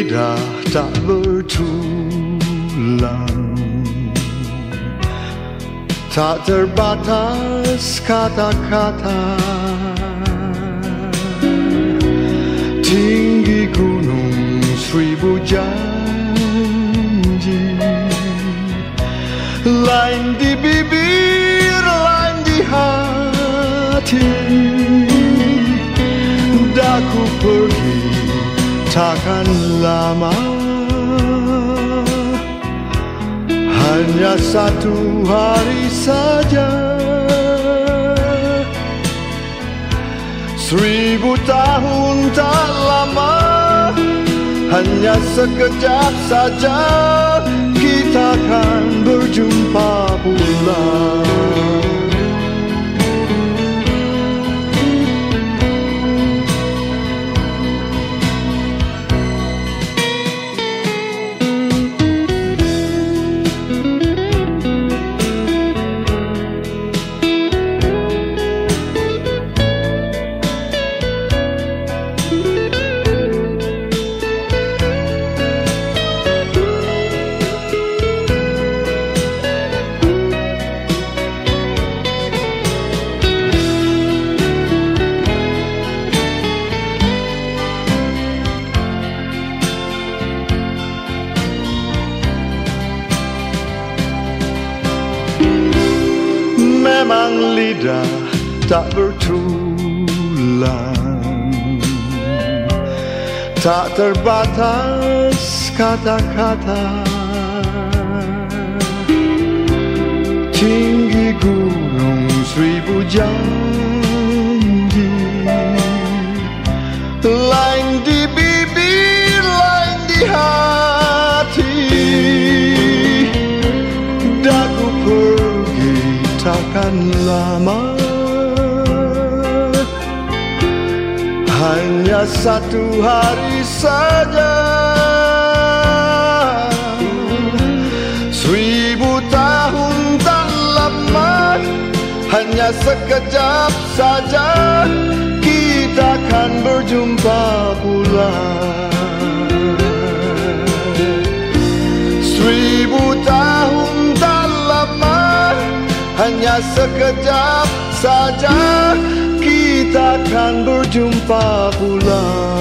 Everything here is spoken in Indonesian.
lidah tak bertulang Tak terbatas kata-kata. Tinggi gunung seribu janji. Lain di bibir, lain di hati. Daku pergi takkan lama. Hanya satu hari saja. Seribu tahun tak lama. Hanya sekejap saja. Kita akan berjumpa pula memang lidah tak bertulang. Tak terbatas kata-kata. Tinggi gunung seribu janji takkan lama Hanya satu hari saja. Seribu tahun tak lama Hanya sekejap saja. Kita akan berjumpa pula Hanya sekejap saja Kita akan berjumpa pula